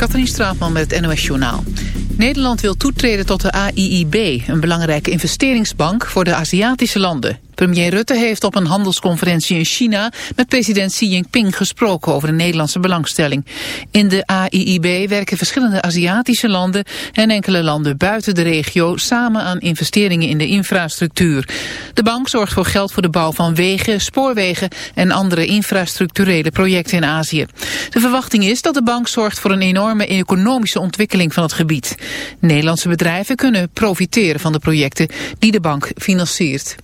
Katrien Straatman met het NOS Journaal. Nederland wil toetreden tot de AIIB, een belangrijke investeringsbank voor de Aziatische landen. Premier Rutte heeft op een handelsconferentie in China met president Xi Jinping gesproken over de Nederlandse belangstelling. In de AIIB werken verschillende Aziatische landen en enkele landen buiten de regio samen aan investeringen in de infrastructuur. De bank zorgt voor geld voor de bouw van wegen, spoorwegen en andere infrastructurele projecten in Azië. De verwachting is dat de bank zorgt voor een enorme economische ontwikkeling van het gebied. Nederlandse bedrijven kunnen profiteren van de projecten die de bank financiert.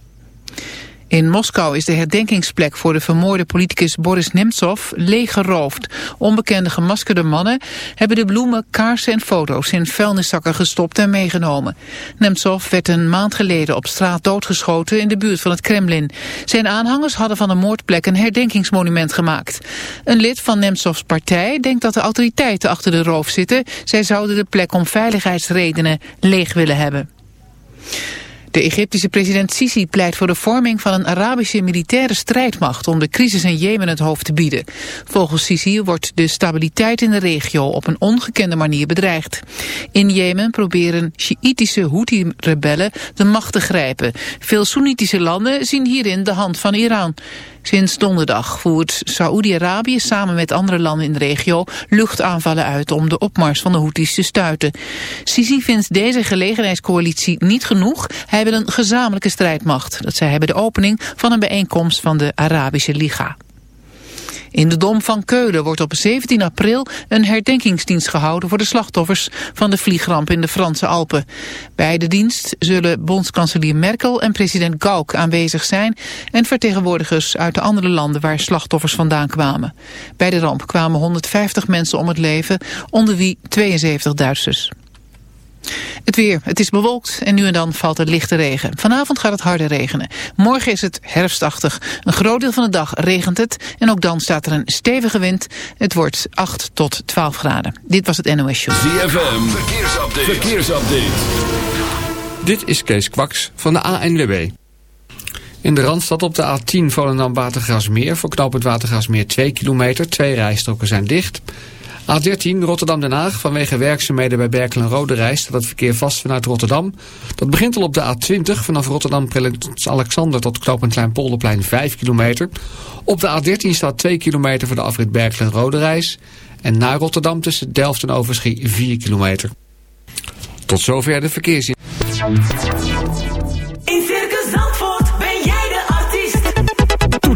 In Moskou is de herdenkingsplek voor de vermoorde politicus Boris Nemtsov leeggeroofd. Onbekende gemaskerde mannen hebben de bloemen, kaarsen en foto's in vuilniszakken gestopt en meegenomen. Nemtsov werd een maand geleden op straat doodgeschoten in de buurt van het Kremlin. Zijn aanhangers hadden van de moordplek een herdenkingsmonument gemaakt. Een lid van Nemtsovs partij denkt dat de autoriteiten achter de roof zitten. Zij zouden de plek om veiligheidsredenen leeg willen hebben. De Egyptische president Sisi pleit voor de vorming van een Arabische militaire strijdmacht om de crisis in Jemen het hoofd te bieden. Volgens Sisi wordt de stabiliteit in de regio op een ongekende manier bedreigd. In Jemen proberen Sjiitische Houthi-rebellen de macht te grijpen. Veel Soenitische landen zien hierin de hand van Iran. Sinds donderdag voert Saoedi-Arabië samen met andere landen in de regio luchtaanvallen uit om de opmars van de Houthis te stuiten. Sisi vindt deze gelegenheidscoalitie niet genoeg. Hij wil een gezamenlijke strijdmacht. Dat zij hebben de opening van een bijeenkomst van de Arabische Liga. In de Dom van Keulen wordt op 17 april een herdenkingsdienst gehouden voor de slachtoffers van de vliegramp in de Franse Alpen. Bij de dienst zullen bondskanselier Merkel en president Gauck aanwezig zijn en vertegenwoordigers uit de andere landen waar slachtoffers vandaan kwamen. Bij de ramp kwamen 150 mensen om het leven, onder wie 72 Duitsers. Het weer. Het is bewolkt en nu en dan valt er lichte regen. Vanavond gaat het harder regenen. Morgen is het herfstachtig. Een groot deel van de dag regent het. En ook dan staat er een stevige wind. Het wordt 8 tot 12 graden. Dit was het NOS Show. ZFM. Verkeersupdate. Verkeersupdate. Dit is Kees Kwaks van de ANWB. In de Randstad op de A10 Volendam Watergrasmeer. Voor knooppunt Watergrasmeer 2 kilometer. Twee rijstroken zijn dicht. A13 Rotterdam-Den Haag vanwege werkzaamheden bij Berkel en Rode Reis staat het verkeer vast vanuit Rotterdam. Dat begint al op de A20 vanaf Rotterdam Alexander tot knooppunt Kleinpolderplein 5 kilometer. Op de A13 staat 2 kilometer voor de afrit Berkel en Rode Reis. En naar Rotterdam tussen Delft en Overschie 4 kilometer. Tot zover de verkeersin.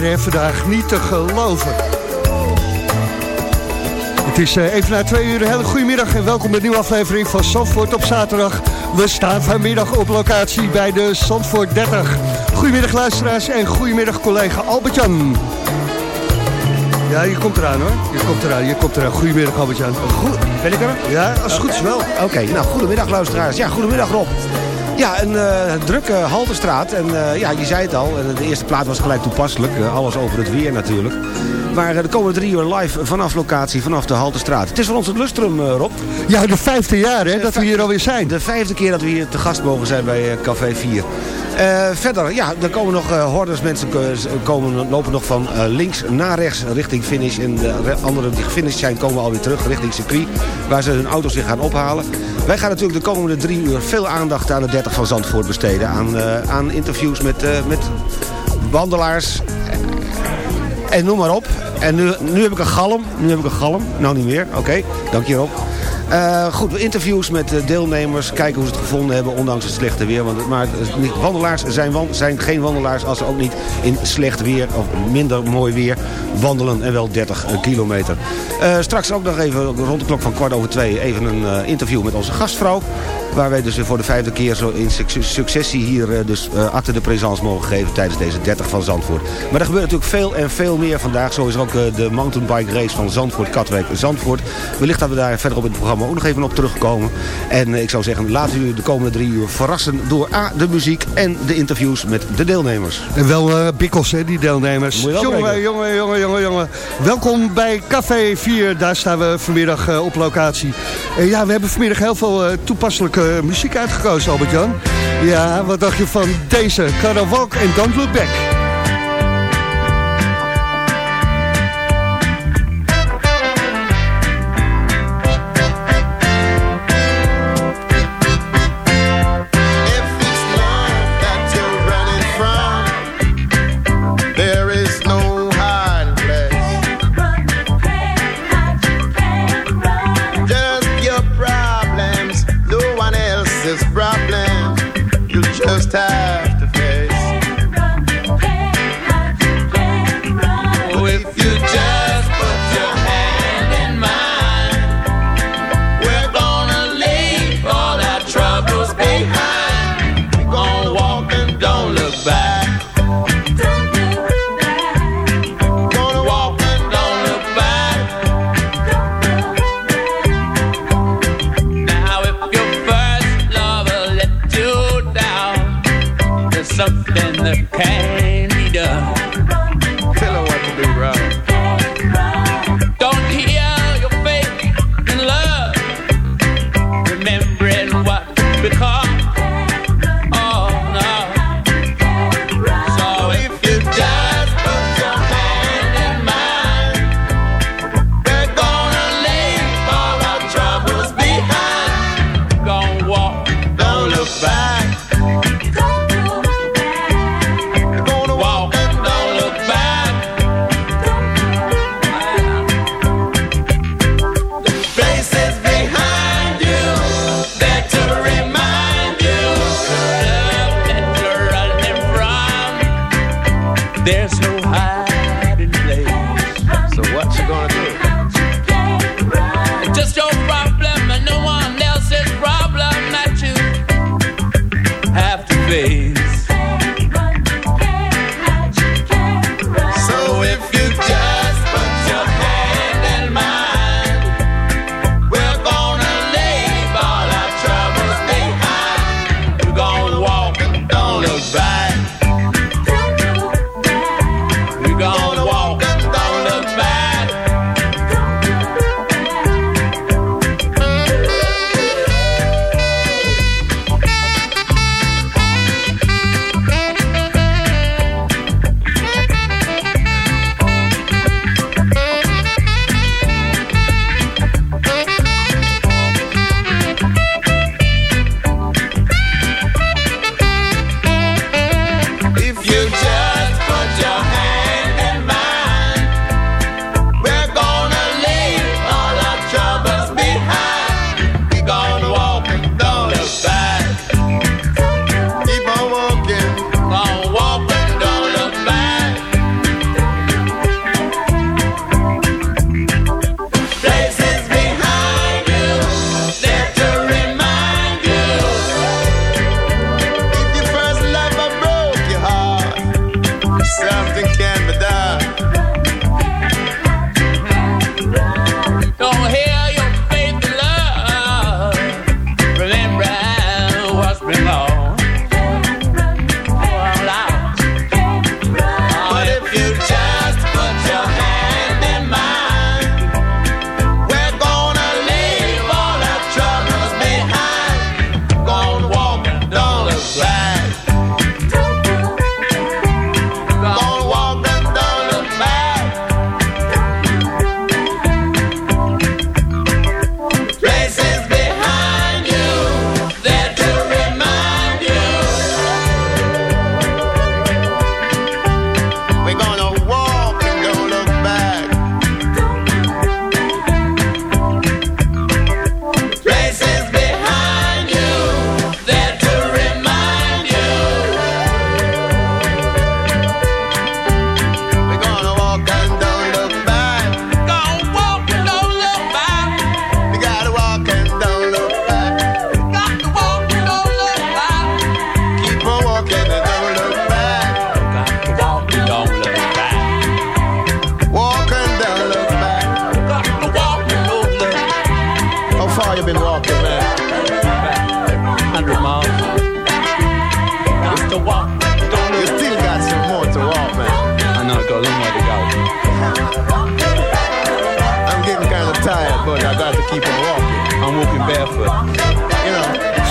Weer hè, vandaag, niet te geloven. Het is eh, even na twee uur. Hele goedemiddag en welkom bij een nieuwe aflevering van Zandvoort op zaterdag. We staan vanmiddag op locatie bij de Zandvoort 30. Goedemiddag luisteraars en goedemiddag collega Albert-Jan. Ja, je komt eraan hoor. Je komt eraan, je komt eraan. Goedemiddag Albert-Jan. Goed, ben ik er? Ja, als het goed is wel. Oké, nou, goedemiddag luisteraars. Ja, goedemiddag Rob. Ja, een eh, drukke haltestraat. En eh, ja, je zei het al, de eerste plaat was gelijk toepasselijk. Eh, alles over het weer natuurlijk. Maar de komende drie uur live vanaf locatie, vanaf de haltestraat. Het is voor ons het lustrum, Rob. Ja, de vijfde jaar hè, dat we hier alweer zijn. De vijfde keer dat we hier te gast mogen zijn bij Café 4. Verder, ja, er komen nog uh, hordes mensen komen, lopen nog van links naar rechts richting finish. En de anderen die gefinished zijn komen alweer terug richting circuit. Waar ze hun auto's weer gaan ophalen. Wij gaan natuurlijk de komende drie uur veel aandacht aan de 30 van Zandvoort besteden. Aan, aan interviews met, met wandelaars. En noem maar op. En nu, nu heb ik een galm. Nu heb ik een galm. Nou niet meer. Oké, dank je Rob. Uh, goed, interviews met deelnemers. Kijken hoe ze het gevonden hebben, ondanks het slechte weer. Want, maar wandelaars zijn, zijn geen wandelaars als ze ook niet in slecht weer of minder mooi weer wandelen. En wel 30 kilometer. Uh, straks ook nog even rond de klok van kwart over twee even een interview met onze gastvrouw. Waar wij dus voor de vijfde keer zo in successie hier dus acte de présence mogen geven tijdens deze 30 van Zandvoort. Maar er gebeurt natuurlijk veel en veel meer vandaag. Zo is ook de mountainbike race van Zandvoort, Katwijk, Zandvoort. Wellicht dat we daar verder op in het programma ook nog even op terugkomen. En ik zou zeggen, laten u de komende drie uur verrassen door A, de muziek en de interviews met de deelnemers. En wel uh, bikkels, hè, die deelnemers. Jongen, jongen, jongen, jongen, jongen. Welkom bij Café 4. Daar staan we vanmiddag uh, op locatie. En ja, we hebben vanmiddag heel veel uh, toepasselijke muziek uitgekozen, Albert-Jan. Ja, wat dacht je van deze? Can Walk en Back.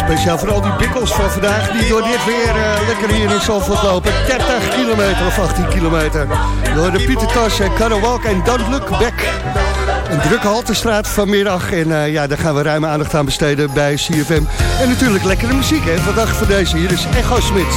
Speciaal voor al die bikkels van vandaag die door dit weer eh, lekker hier in Zandvoort lopen. 30 kilometer of 18 kilometer. Door de Pieter Tosh en Carol Walk en Don't Look. Een drukke haltestraat vanmiddag. En eh, ja, daar gaan we ruime aandacht aan besteden bij CFM. En natuurlijk lekkere muziek, hè. Wat dacht je van deze? Hier is Echo Smits.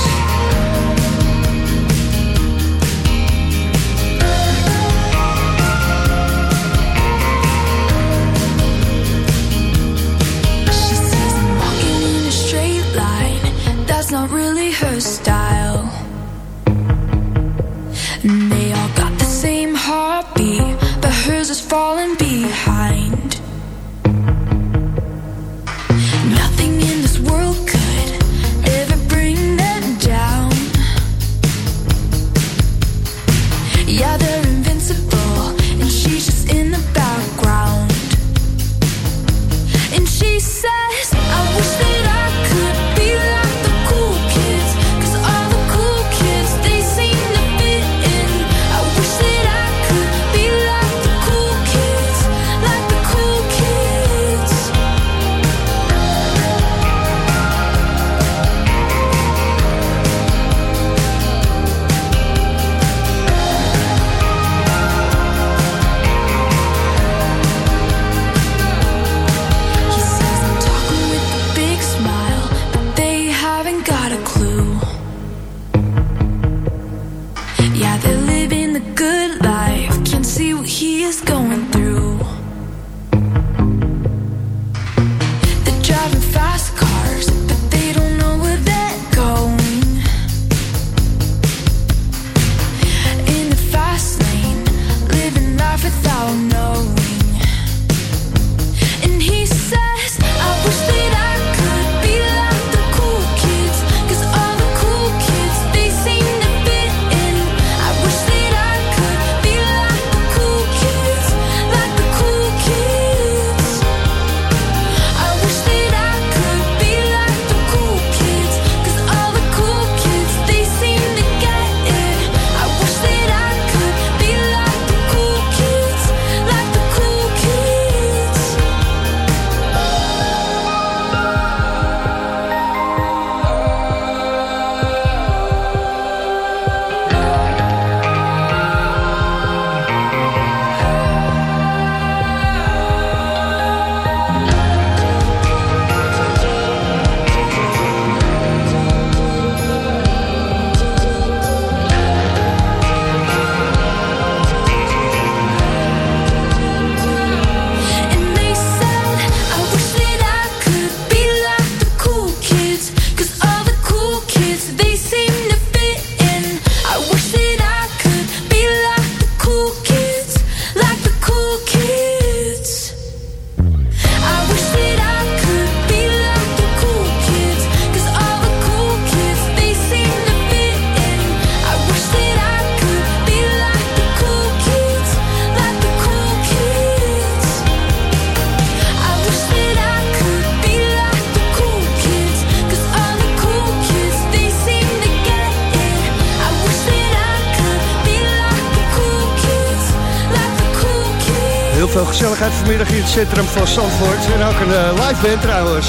Vanmiddag in het centrum van Zandvoort. En ook een eh, live band trouwens.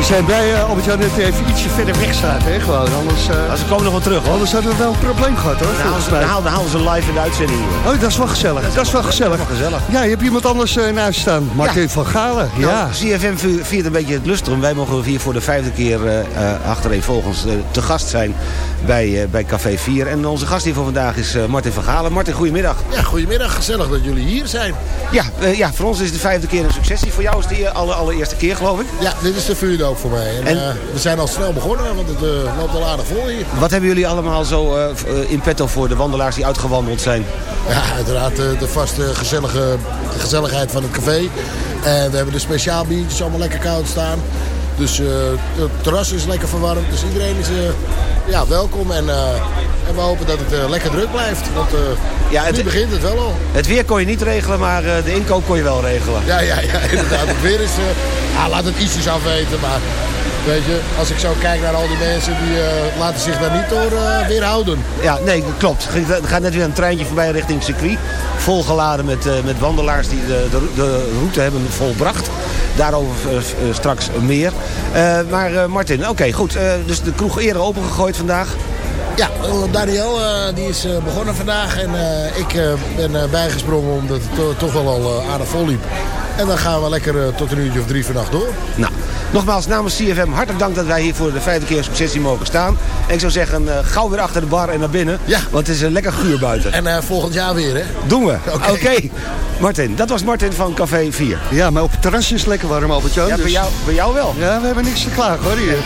We zijn blij, eh, Albert-Jan, dat hij even ietsje verder weg staat. Hè? Gewoon, anders, eh, ze komen nog wel terug, hoor. anders hadden we wel een probleem gehad, hoor. Dan halen, volgens ze, dan halen- ze live in de uitzending. joh. Oh, dat is wel gezellig. Dat is wel gezellig. wel gezellig. Ja, je hebt iemand anders eh, naast staan. Martin van Galen. Ja. Nou, CFM vi- viert een beetje het lustrum. Wij mogen hier voor de vijfde keer eh eh, achtereenvolgens te gast zijn bij, eh, bij Café 4. En onze gast hier voor vandaag is eh, Martin van Galen. Martin, goedemiddag. Ja, goedemiddag. Gezellig dat jullie hier zijn. Ja, ja, voor ons is het de vijfde keer een successie. Voor jou is het de aller, allereerste keer, geloof ik. Ja, dit is de vuurdoop voor mij. En, En- eh, we zijn al snel begonnen, want het eh, loopt al aardig vol hier. Wat hebben jullie allemaal zo eh, in petto voor de wandelaars die uitgewandeld zijn? Ja, uiteraard de vaste gezellige, gezelligheid van het café. En we hebben de speciaal biertjes allemaal lekker koud staan. Dus het terras is lekker verwarmd. Dus iedereen is ja, welkom. En, en we hopen dat het lekker druk blijft. Want Ja, het- nu begint het wel al. Het weer kon je niet regelen, maar de inkoop kon je wel regelen. Ja, ja, ja, inderdaad. Het weer is... laat het ietsjes afweten, maar Weet je, als ik zo kijk naar al die mensen, die eh, laten zich daar niet door eh, weerhouden. Ja, nee, klopt. Er gaat net weer een treintje voorbij richting circuit. Volgeladen met, eh, met wandelaars die de, de, de route hebben volbracht. Daarover straks meer. Maar Martin, oké, goed. Dus de kroeg eerder opengegooid vandaag. Ja, eh, Daniel eh, die is eh, begonnen vandaag en eh, ik eh, ben bijgesprongen omdat het to- toch wel al aardig vol liep. En dan gaan we lekker tot een uurtje of drie vannacht door. Nou, nogmaals namens CFM hartelijk dank dat wij hier voor de vijfde keer successie mogen staan. En ik zou zeggen, eh, gauw weer achter de bar en naar binnen. Ja. Want het is een lekker guur buiten. En eh, volgend jaar weer, hè? Doen we. Oké. Martin, dat was Martin van Café 4. Ja, maar op het terrasje is het lekker warm, Albert-Jan. Ja, bij dus- jou, bij jou wel. Ja, we hebben niks te klagen hoor hier.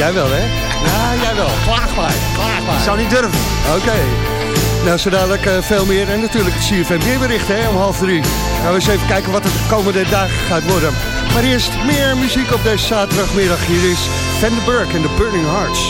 Jij wel, hè? Ja, jij wel. Klaag maar. Klaag maar. Ik zou niet durven. Oké. Nou, zo dadelijk eh, veel meer. En natuurlijk het CFM weerbericht, hè, om half drie. Gaan we eens even kijken wat het de komende dagen gaat worden. Maar eerst meer muziek op deze zaterdagmiddag. Hier is Van den Burg en The Burning Hearts.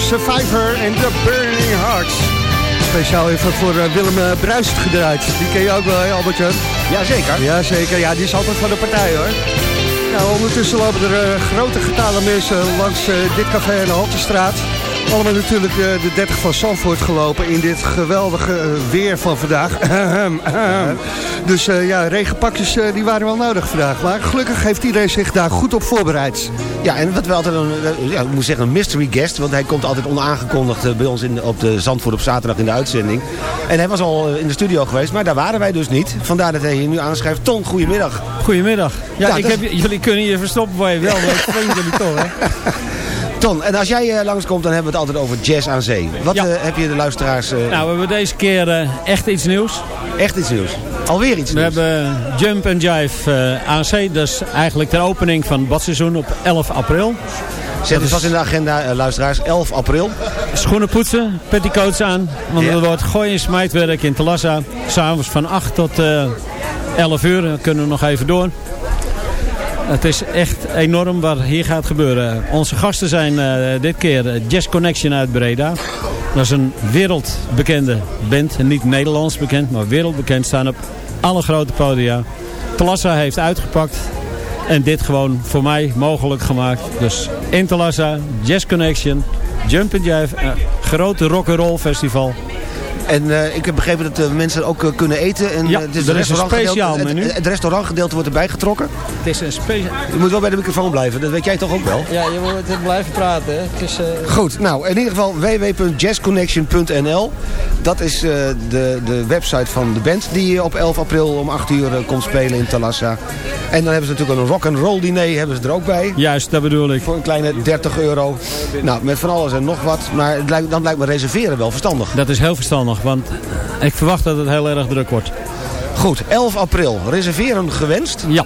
Van Survivor en The Burning Hearts. Speciaal even voor eh, Willem eh, Bruist gedraaid. Die ken je ook wel, hè, Albert-Jan? Jazeker. Jazeker, ja, die is altijd van de partij, hoor. Nou, ondertussen lopen er eh, grote getalen mensen langs dit café aan de Haltestraat. Allemaal natuurlijk eh, de 30 van Zandvoort gelopen in dit geweldige eh, weer van vandaag. Ahem, ahem. dus eh, ja, regenpakjes eh, die waren wel nodig vandaag. Maar gelukkig heeft iedereen zich daar goed op voorbereid. Ja, en wat we altijd een, ja, ik moet zeggen, een mystery guest. Want hij komt altijd onaangekondigd bij ons in, op de Zandvoort op zaterdag in de uitzending. En hij was al in de studio geweest, maar daar waren wij dus niet. Vandaar dat hij hier nu aanschrijft. Ton, goedemiddag. Goedemiddag. Ja, Ja, ik heb, jullie kunnen je verstoppen waar je wel, maar ik vind jullie toch, hè? Ton, en als jij eh, langskomt, dan hebben we het altijd over jazz aan zee. Wat Ja. eh, heb je de luisteraars... eh, Nou, we hebben deze keer echt iets nieuws. Echt iets nieuws. Alweer iets We nieuws. hebben Jump and Jive aan zee. Dat is eigenlijk de opening van het badseizoen op 11 april. Zet het vast in de agenda, luisteraars. 11 april. Schoenen poetsen, petticoats aan. Want er wordt gooi- en smijtwerk in Telassa. S'avonds van 8 tot eh 11 uur. Dan kunnen we nog even door. Het is echt enorm wat hier gaat gebeuren. Onze gasten zijn eh, dit keer Jazz Connection uit Breda. Dat is een wereldbekende band. Niet Nederlands bekend, maar wereldbekend. Staan op alle grote podia. Telassa heeft uitgepakt. En dit gewoon voor mij mogelijk gemaakt. Dus in Telassa, Jazz Connection, Jump and Jive. Een grote rock'n'roll festival. En eh, ik heb begrepen dat de mensen ook eh, kunnen eten. En, Ja, eh, het is er een is een restaurantgedeelte- speciaal menu. Het, het restaurantgedeelte wordt erbij getrokken. Het is een speciaal... Je moet wel bij de microfoon blijven, dat weet jij toch ook wel? Ja, je moet blijven praten. Het is, Goed, nou in ieder geval www.jazzconnection.nl Dat is eh, de, de website van de band die op 11 april om 8 uur eh, komt spelen in Talassa. En dan hebben ze natuurlijk een rock and roll diner hebben ze er ook bij. Juist, dat bedoel ik. Voor een kleine 30 euro. Nou, met van alles en nog wat. Maar het lijkt, dan lijkt me reserveren wel verstandig. Dat is heel verstandig, want ik verwacht dat het heel erg druk wordt. Goed, 11 april. Reserveren gewenst. Ja.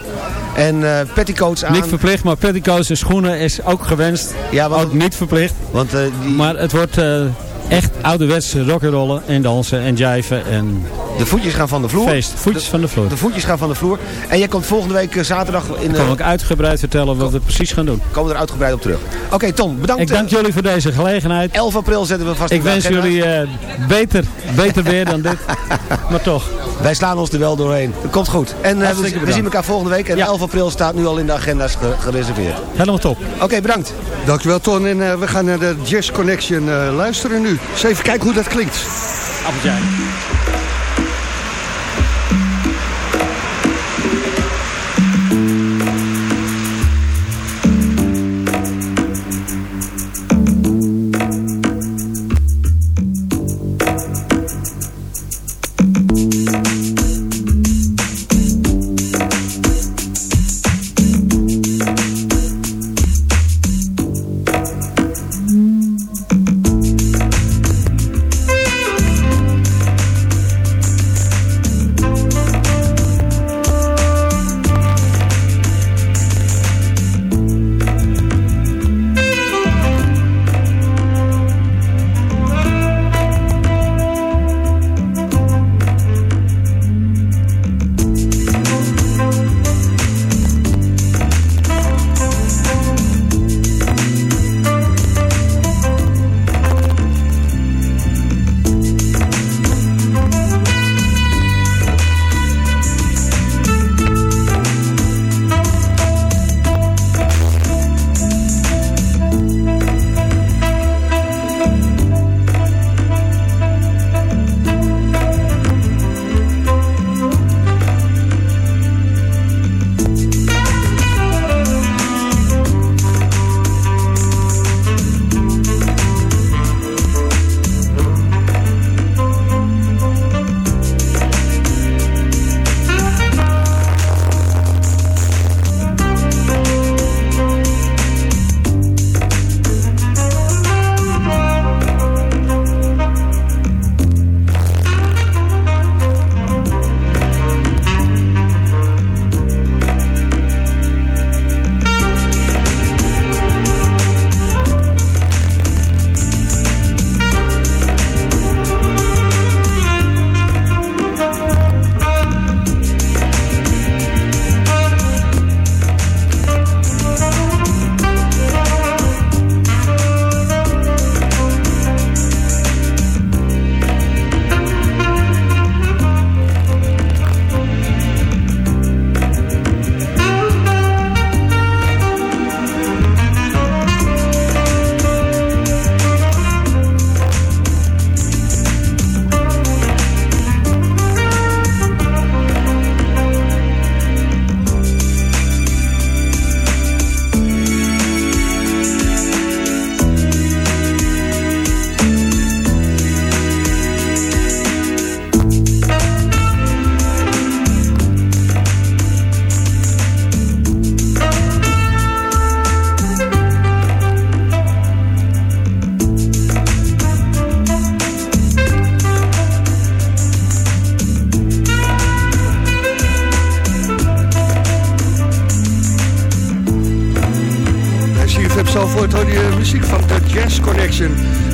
En eh petticoats aan. Niet verplicht, maar petticoats en schoenen is ook gewenst. Ja, want, Ook niet verplicht. want eh, die, Maar het wordt eh, echt ouderwets rock'n'rollen en dansen en jiven en de voetjes gaan van de vloer. feest. Voetjes van de vloer. De voetjes gaan van de vloer. En jij komt volgende week eh, zaterdag in Ik kan de, ook uitgebreid vertellen wat we precies gaan doen. komen er uitgebreid op terug. Oké, Tom, bedankt. Ik dank eh, jullie voor deze gelegenheid. 11 april zetten we vast Ik in de wens agenda. jullie eh, beter, beter weer dan dit. Maar toch. Wij slaan ons er wel doorheen. Dat komt goed. En eh, we, we zien elkaar volgende week. En Ja. 11 april staat nu al in de agenda's ge- gereserveerd. Helemaal top. Oké, bedankt. Dankjewel Ton en eh, we gaan naar de Jazz Connection eh, luisteren nu. Eens even kijken hoe dat klinkt. Appeltje.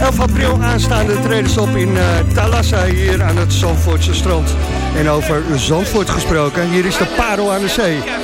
11 april aanstaande treden op in eh Thalassa hier aan het Zandvoortse strand. En over Zandvoort gesproken, hier is de parel aan de zee.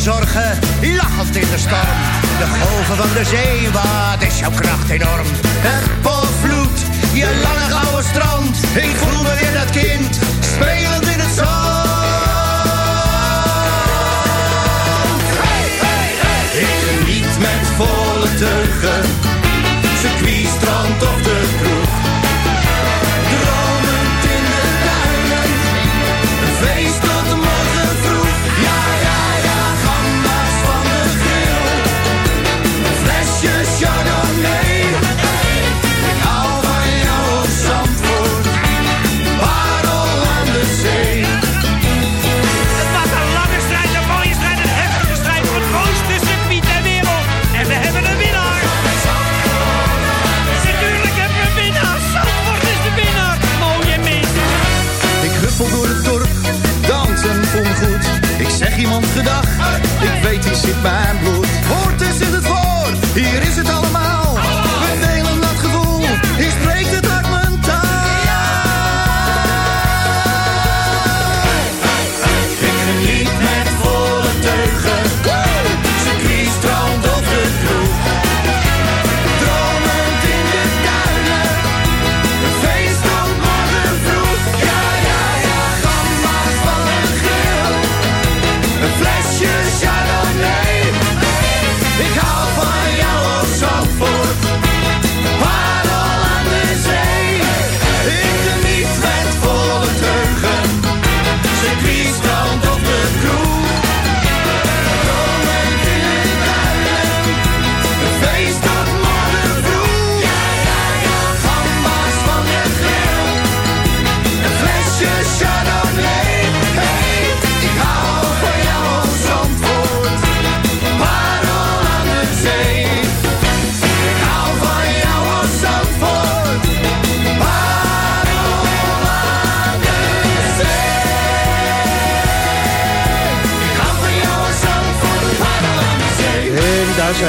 zorgen, lachend in de storm. De golven van de zee, wat is jouw kracht enorm. Het potvloed, je lange gouden strand. Ik voel me weer dat kind,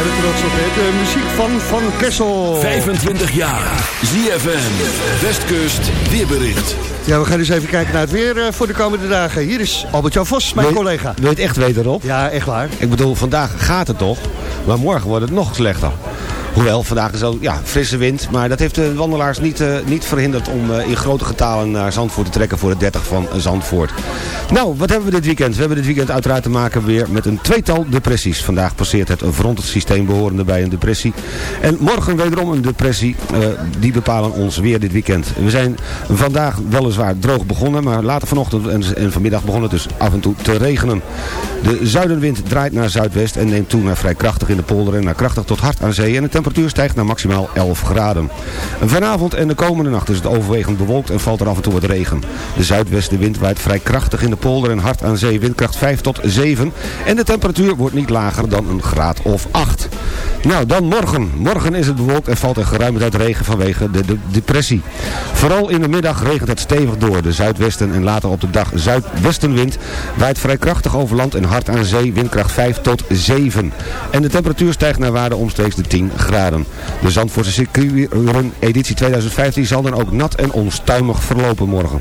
zijn we trots op, hè. de muziek van Van Kessel. 25 jaar. ZFM. Westkust weerbericht. Ja, we gaan eens even kijken naar het weer eh, voor de komende dagen. Hier is Albert-Jan Vos, mijn Wil- collega. Wil je het echt weten, Rob? Ja, echt waar. Ik bedoel, vandaag gaat het toch, maar morgen wordt het nog slechter. Hoewel, vandaag is ook ja, frisse wind, maar dat heeft de wandelaars niet, eh, niet verhinderd om eh, in grote getalen naar Zandvoort te trekken voor de 30 van Zandvoort. Nou, wat hebben we dit weekend? We hebben dit weekend uiteraard te maken weer met een tweetal depressies. Vandaag passeert het frontsysteem behorende bij een depressie. En morgen wederom een depressie, eh, die bepalen ons weer dit weekend. We zijn vandaag weliswaar droog begonnen, maar later vanochtend en, vanmiddag begon het dus af en toe te regenen. De zuidenwind draait naar zuidwest en neemt toe naar vrij krachtig in de polder en naar krachtig tot hard aan zee. En temperatuur stijgt naar maximaal 11 graden. Vanavond en de komende nacht is het overwegend bewolkt en valt er af en toe wat regen. De zuidwestenwind waait vrij krachtig in de polder en hard aan zee windkracht 5 tot 7. En de temperatuur wordt niet lager dan een graad of 8. Nou, dan morgen. Morgen is het bewolkt en valt er geruime tijd regen vanwege de, de depressie. Vooral in de middag regent het stevig door. De zuidwesten en later op de dag zuidwestenwind waait vrij krachtig over land en hard aan zee, windkracht 5 tot 7. En de temperatuur stijgt naar waarde omstreeks de 10 graden. De Zandvoortse circuitrun editie 2015 zal dan ook nat en onstuimig verlopen morgen.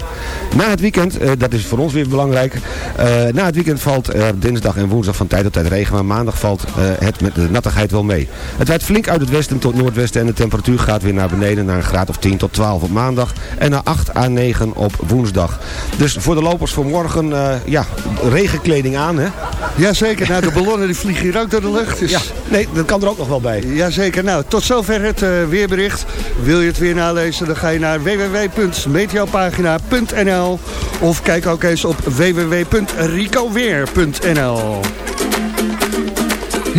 Na het weekend, eh, dat is voor ons weer belangrijk, eh, na het weekend valt er dinsdag en woensdag van tijd tot tijd regen, maar maandag valt eh, het met de nattigheid wel mee. Het waait flink uit het westen tot noordwesten en de temperatuur gaat weer naar beneden naar een graad of 10 tot 12 op maandag en naar 8 à 9 op woensdag. Dus voor de lopers voor morgen, eh, ja, regenkleding aan hè? Jazeker, nou de ballonnen die vliegen hier ook door de lucht. Dus... Ja, nee, dat kan er ook nog wel bij. Jazeker, nou tot zover het eh, weerbericht. Wil je het weer nalezen, dan ga je naar www.meteopagina.nl of kijk ook eens op www.ricoweer.nl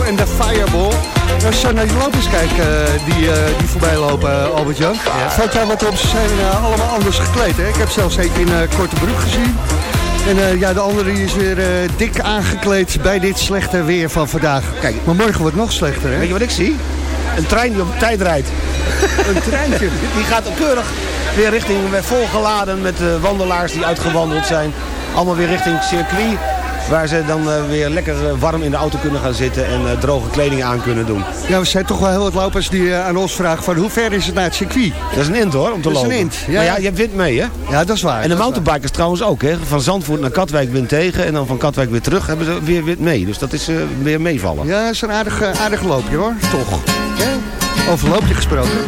En de Fireball. Als je zo naar die lopers kijkt eh, die, eh, die voorbij lopen, eh, Albert-Jan. Valt jou wat op? Ze zijn eh, allemaal anders gekleed. Hè? Ik heb zelfs een in eh, korte broek gezien. En eh, ja, de andere die is weer eh, dik aangekleed bij dit slechte weer van vandaag. Kijk, maar morgen wordt het nog slechter, hè? Weet je wat ik zie? Een trein die op tijd rijdt. Een treintje. Die gaat keurig weer richting, weer volgeladen met eh, wandelaars die uitgewandeld zijn. Allemaal weer richting circuit. Waar ze dan eh, weer lekker eh, warm in de auto kunnen gaan zitten en eh, droge kleding aan kunnen doen. Ja, we zijn toch wel heel wat lopers die aan ons vragen van hoe ver is het naar het circuit? Dat is een int hoor, om te Dat is een lopen. int, ja. Maar ja, je hebt wind mee hè? Ja, dat is waar. En de mountainbikers trouwens ook hè. Van Zandvoort naar Katwijk wind tegen en dan van Katwijk weer terug hebben ze weer wind mee. Dus dat is weer meevallen. Ja, dat is een aardig, aardig loopje hoor, toch. Ja? Over loopje gesproken.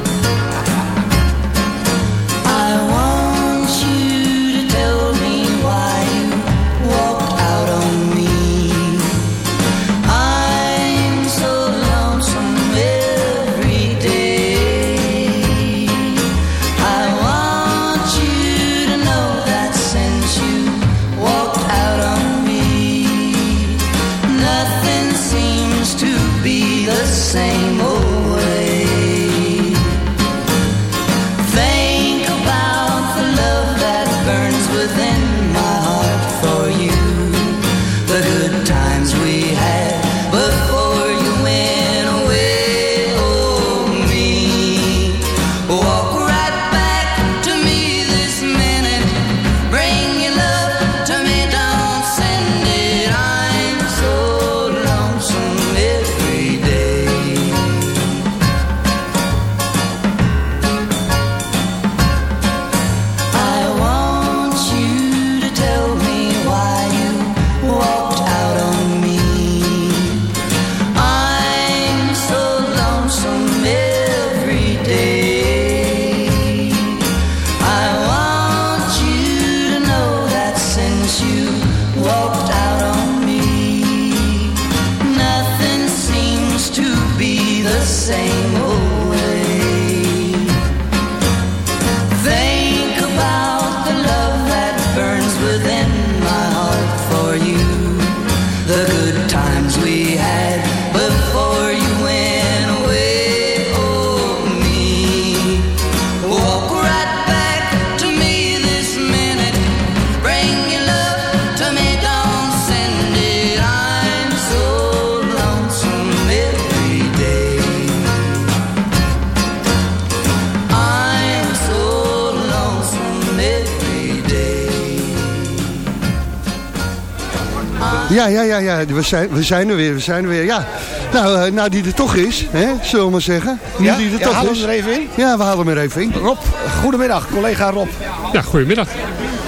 Ja. We, zijn, we zijn er weer, we zijn er weer. Ja, nou, eh, nou die er toch is, hè, zullen we maar zeggen. Nu Ja? die er Ja, toch halen we is. hem er even in? Ja, we halen hem er even in. Rob, goedemiddag, collega Rob. Ja, goedemiddag.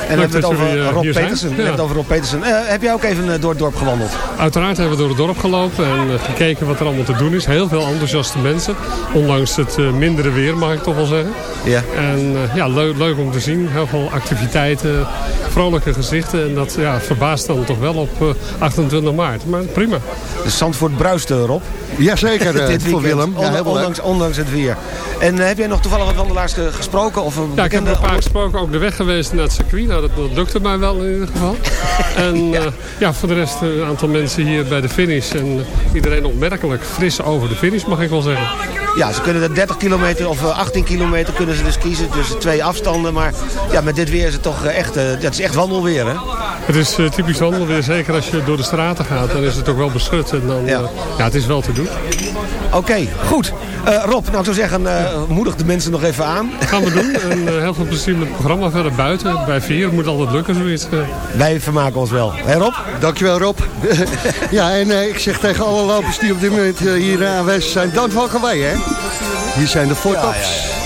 En we hebben het over eh, Rob. Petersen. We Ja. hebben het over Rob Petersen. Eh, heb jij ook even eh, door het dorp gewandeld? Uiteraard hebben we door het dorp gelopen en eh, gekeken wat er allemaal te doen is. Heel veel enthousiaste mensen. Ondanks het eh, mindere weer, mag ik toch wel zeggen. Ja. En eh, ja, leuk, leuk om te zien. Heel veel activiteiten, vrolijke gezichten. En dat ja, verbaast dan toch wel op eh, 28 maart. Maar prima. Dus Zandvoort bruist, eh, Rob. Jazeker, eh, Dit voor Willem. Ja, Ondanks, heel ondanks, ondanks het weer. En eh, heb jij nog toevallig wat wandelaars ge- gesproken? Of een Ja, ik heb bekende... een paar gesproken, ook de weg geweest naar het circuit. Nou, dat, dat lukte mij wel in ieder geval. En ja. ja, voor de rest eh, een aantal mensen hier bij de finish. En eh, iedereen opmerkelijk fris over de finish, mag ik wel zeggen. Ja, ze kunnen de 30 kilometer of eh, 18 kilometer kunnen ze dus kiezen tussen twee afstanden. Maar ja, met dit weer is het toch eh, echt, eh, het is echt wandelweer, hè? Het is eh, typisch wandelweer. Zeker als je door de straten gaat, dan is het ook wel beschut. En dan, ja. ja, het is wel te doen. Oké, goed. Eh, Rob, nou ik zou zeggen, eh, moedig de mensen nog even aan. gaan we doen. En eh, heel veel plezier met het programma verder buiten. Bij vier het moet altijd lukken, zoiets. eh. Wij vermaken ons wel. Hé Rob? Dankjewel Rob. ja, en eh, ik zeg tegen alle lopers die op dit moment eh, hier eh, aanwezig zijn, dank welkom wij, hè. Hier zijn de voortops. Don't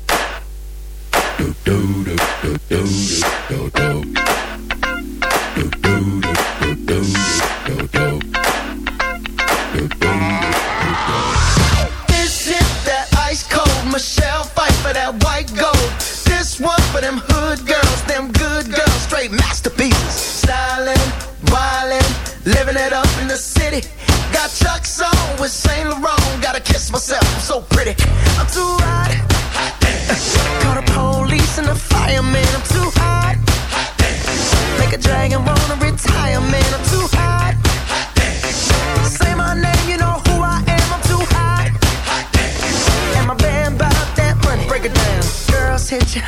This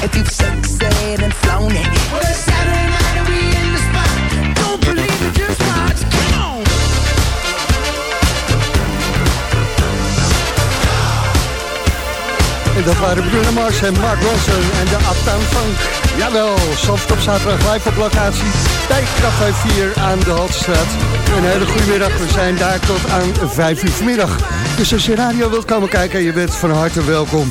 If you succeed and flown it. Saturday we in the spot. En dat waren Bruno Mars en Mark Ronson en de Uptown Funk. Jawel, soms op zaterdag live op locatie bij Café 4 aan de Haltestraat. Een hele goede middag, we zijn daar tot aan 5 uur vanmiddag. Dus als je radio wilt komen kijken, je bent van harte welkom.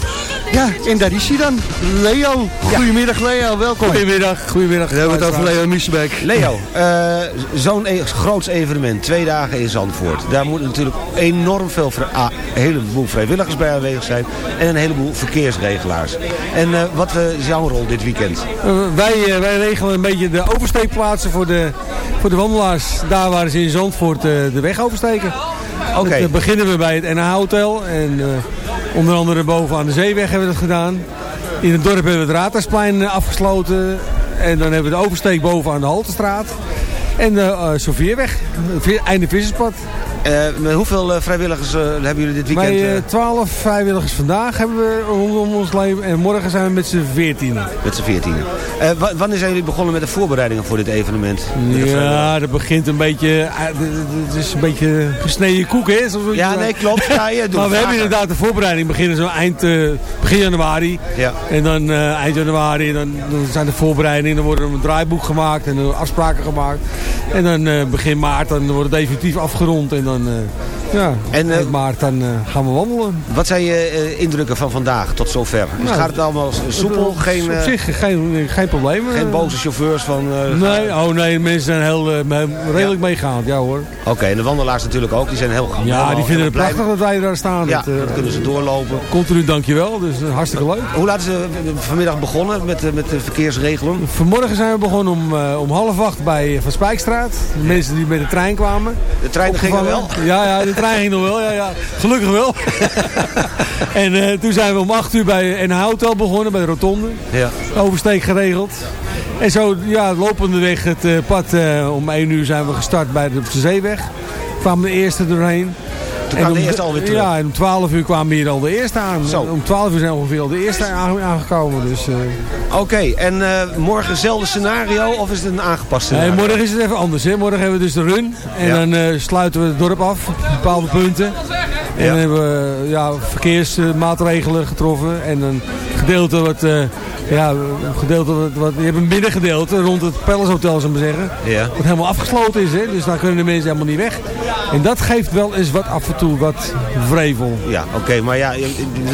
Ja, en daar is hij dan, Leo. Goedemiddag Leo, welkom. Goedemiddag, goedemiddag. We hebben het over Leo Miesenbeek. Leo, eh, zo'n e groots evenement, twee dagen in Zandvoort. Daar moeten natuurlijk enorm veel, vri- ah, een heleboel vrijwilligers bij aanwezig zijn. En een heleboel verkeersregelaars. En eh, wat eh, is jouw rol dit weekend? Eh, wij, wij regelen een beetje de oversteekplaatsen voor de, voor de wandelaars. Daar waar ze in Zandvoort eh, de weg oversteken. Oké. Eh, beginnen we bij het NH Hotel. En eh, onder andere boven aan de Zeeweg hebben we dat gedaan. In het dorp hebben we het Raadhuisplein eh, afgesloten. En dan hebben we de oversteek boven aan de Haltestraat. En de uh, Sofierweg, het vi- einde visserspad. Eh, hoeveel eh, vrijwilligers eh, hebben jullie dit weekend? Eh, 12 vrijwilligers vandaag hebben we rondom ons leven. En morgen zijn we met z'n 14. Met z'n veertienen. Wa- wanneer zijn jullie begonnen met de voorbereidingen voor dit evenement? Ja, dat begint een beetje... Het is een beetje gesneden koek, hè? Ja, nee, klopt. Ja, je doet maar we hebben inderdaad de voorbereiding beginnen zo eind begin januari. Ja. En dan eind januari, dan, dan zijn de voorbereidingen. Dan wordt er een draaiboek gemaakt en er afspraken gemaakt. En dan begin maart, dan wordt het definitief afgerond. En dan, een ja, En, eh, eind maart, dan eh, gaan we wandelen. Wat zijn je eh, indrukken van vandaag tot zover? Nou, gaat het allemaal soepel? Geen, Op eh, zich geen, geen probleem. geen Eh, boze chauffeurs van... eh, Nee, oh nee, mensen zijn heel, eh, redelijk meegaand, ja hoor. Oké, en de wandelaars natuurlijk ook. Die zijn heel Ja, helemaal- die vinden het prachtig dat wij daar staan. Ja, Dat, eh, dan kunnen ze doorlopen. Continu dankjewel, dus eh, hartstikke leuk. Hoe laat is het vanmiddag begonnen met, eh, met de verkeersregelen? Vanmorgen zijn we begonnen om, eh, om half acht bij eh, Van Spijkstraat. De mensen die met de trein kwamen. De trein ging wel? Ja, ja, trein ging nog wel. Ja, ja. Gelukkig wel. en eh, toen zijn we om acht uur bij een hotel begonnen, bij de rotonde. Ja. Oversteek geregeld. En zo, ja, lopende weg het eh, pad. eh, om één uur zijn we gestart bij de, op de Zeeweg. Kwamen de eerste doorheen. Toen kwam om de eerste alweer terug. Ja, en om 12 uur kwamen hier al de eerste aan. Zo. Om 12 uur zijn ongeveer al de eerste aange- aangekomen. Dus, eh, Oké, en eh, morgen hetzelfde scenario of is het een aangepast Nee, scenario? morgen is het even anders. Hè. Morgen hebben we dus de run. En Ja. dan eh, sluiten we het dorp af. op Bepaalde punten. En Ja. dan hebben we ja, verkeersmaatregelen getroffen. En gedeelte wat... eh, ja, gedeelte wat, wat, je hebt een middengedeelte rond het Palace Hotel, zou ik maar zeggen. Ja. Wat helemaal afgesloten is, hè? dus daar kunnen de mensen helemaal niet weg. En dat geeft wel eens wat af en toe wat vrevel. Ja, oké, maar ja,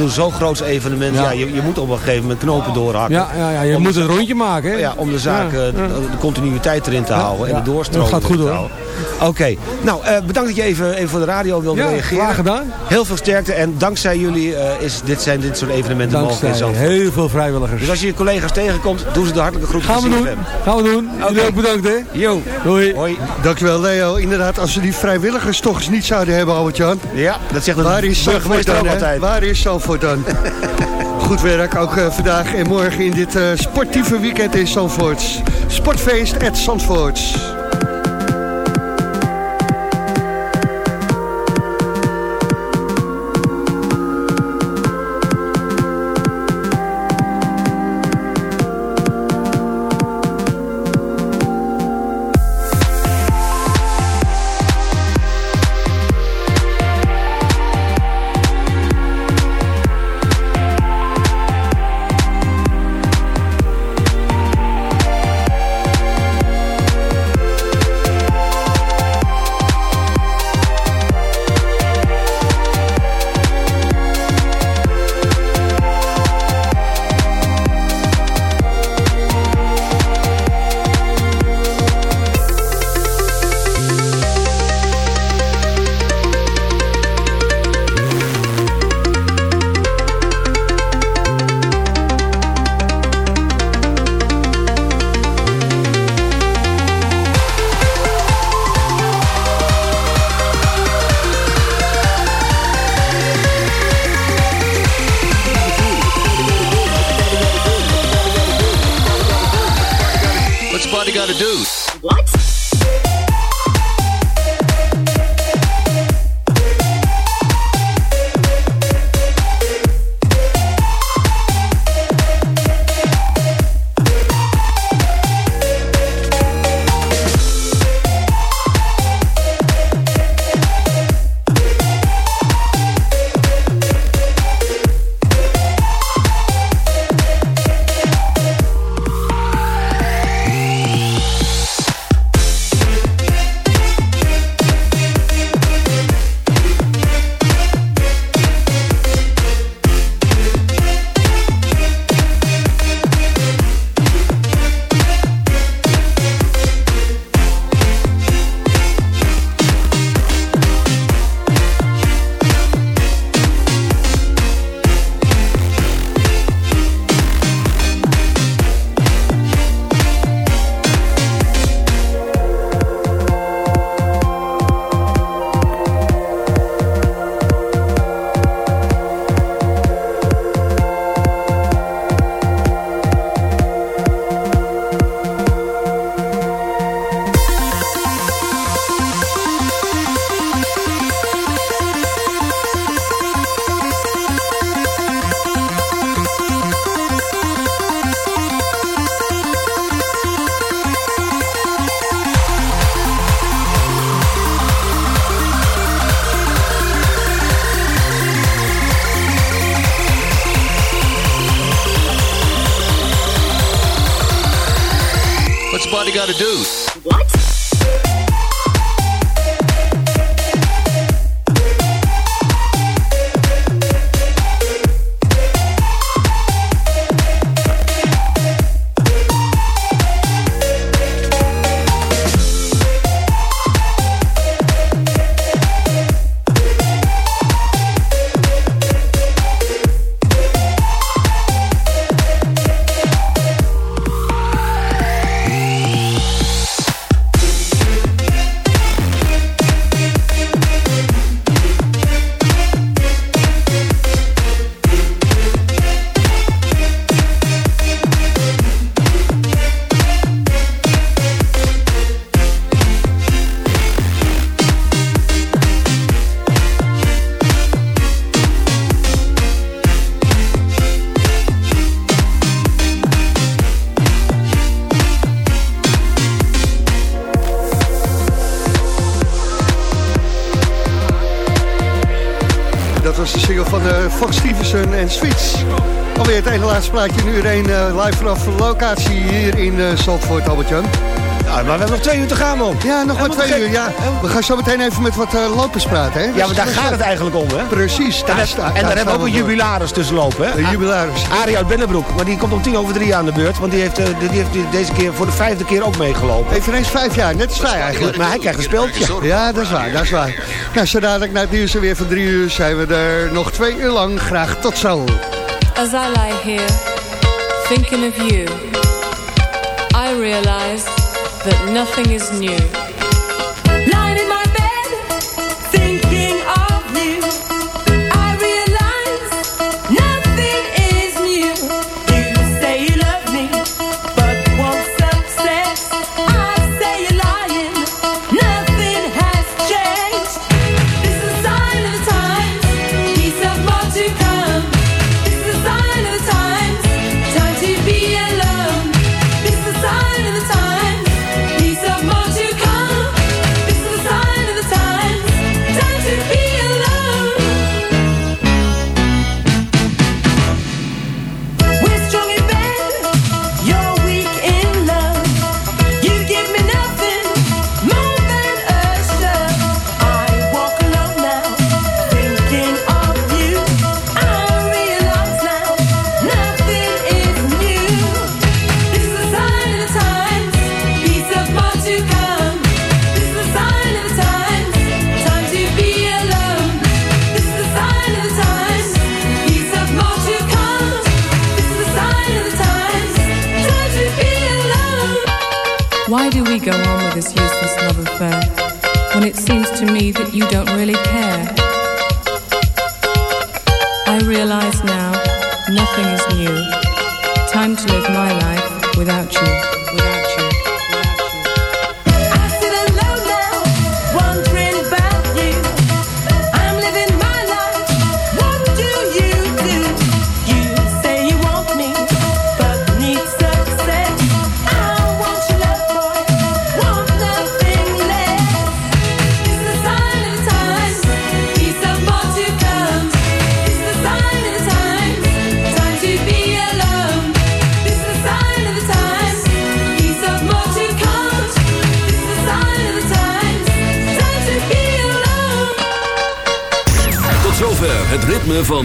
zo'n groot evenement, ja. Ja. je, je moet op een gegeven moment knopen doorhakken. Ja, ja, ja je moet een rondje maken. Hè? Ja, om de zaak, eh, de, de continuïteit erin te houden en de doorstroming Dat gaat goed, te hoor. houden. Oké, nou eh, bedankt dat je even, even voor de radio wilde Ja, reageren. graag gedaan. Heel veel sterkte en dankzij jullie eh, is dit, zijn dit soort evenementen mogelijk in Dankzij Zandvoort. heel veel vrijwilligers. Dus als je je collega's tegenkomt, doe ze de hartelijke groeten Gaan we van doen. Gaan we doen. Jullie ook bedankt hè. Yo. Doei. Hoi. Dankjewel Leo. Inderdaad, als we die vrijwilligers toch eens niet zouden hebben, Albert-Jan. Ja, dat zegt de Waar is burgemeester dan? altijd. Waar is Zandvoort dan? Goed werk, ook eh, vandaag en morgen in dit eh, sportieve weekend in Zandvoort. Sportfeest at Zandvoort. Uur 1 eh, live vanaf locatie hier in uh, Zandvoort, Albert-Jan. Ja, maar we hebben nog twee uur te gaan, man. Ja, nog maar twee uur. Ja. We gaan zo meteen even met wat uh, lopers praten. Hè? Ja, maar daar gaat het eigenlijk om, hè? Precies. En, daar daar, sta- en daar daar hebben we ook een jubilaris tussen lopen, hè? Een jubilaris. Arie uit Bennebroek, maar die komt om tien over drie aan de beurt. Want die heeft, eh, die heeft deze keer voor de vijfde keer ook meegelopen. Eveneens vijf jaar, net als wij eigenlijk. Maar hij krijgt een speeltje. Ja, dat is waar, dat is waar. Nou, zo dadelijk na het nieuws en weer van drie uur zijn we er nog twee uur lang. Graag tot zo. As I lie here, thinking of you, I realize that nothing is new.